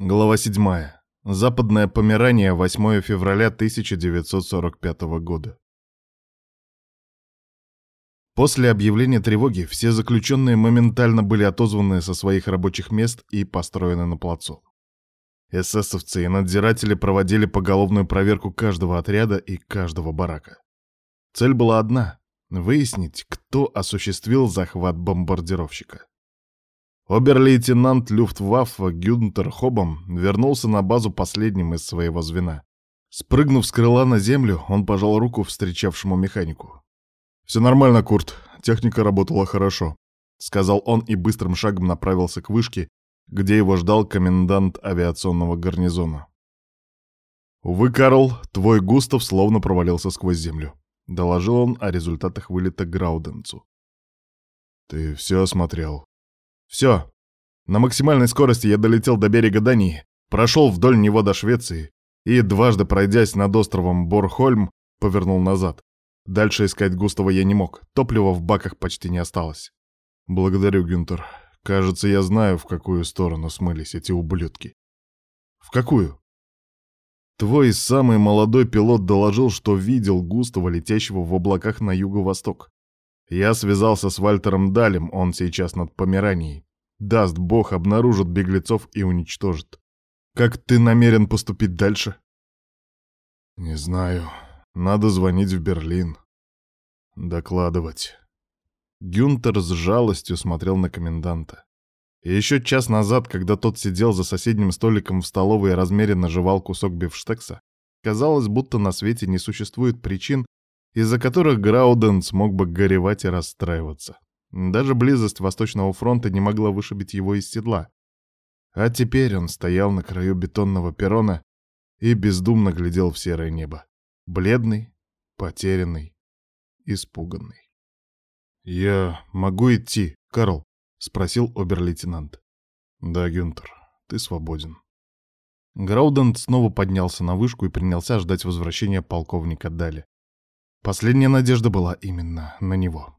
Глава 7. Западное Померание, 8 февраля 1945 года. После объявления тревоги все заключенные моментально были отозваны со своих рабочих мест и построены на плацу. Эсэсовцы и надзиратели проводили поголовную проверку каждого отряда и каждого барака. Цель была одна — выяснить, кто осуществил захват бомбардировщика. Обер-лейтенант Люфтваффе Гюнтер Хобом вернулся на базу последним из своего звена. Спрыгнув с крыла на землю, он пожал руку встречавшему механику. «Все нормально, Курт. Техника работала хорошо», — сказал он и быстрым шагом направился к вышке, где его ждал комендант авиационного гарнизона. «Увы, Карл, твой Густав словно провалился сквозь землю», — доложил он о результатах вылета Грауденцу. «Ты все осмотрел?» Все. На максимальной скорости я долетел до берега Дании, прошел вдоль него до Швеции и, дважды пройдясь над островом Борхольм, повернул назад. Дальше искать Густава я не мог, топлива в баках почти не осталось. Благодарю, Гюнтер. Кажется, я знаю, в какую сторону смылись эти ублюдки. В какую? Твой самый молодой пилот доложил, что видел Густава, летящего в облаках на юго-восток. Я связался с Вальтером Далем, он сейчас над Померанией. Даст бог, обнаружит беглецов и уничтожит. Как ты намерен поступить дальше? Не знаю. Надо звонить в Берлин. Докладывать. Гюнтер с жалостью смотрел на коменданта. Еще час назад, когда тот сидел за соседним столиком в столовой и размеренно жевал кусок бифштекса, казалось, будто на свете не существует причин, из-за которых Грауден смог бы горевать и расстраиваться. Даже близость Восточного фронта не могла вышибить его из седла. А теперь он стоял на краю бетонного перрона и бездумно глядел в серое небо. Бледный, потерянный, испуганный. «Я могу идти, Карл?» — спросил обер-лейтенант. «Да, Гюнтер, ты свободен». Грауден снова поднялся на вышку и принялся ждать возвращения полковника Дали. Последняя надежда была именно на него.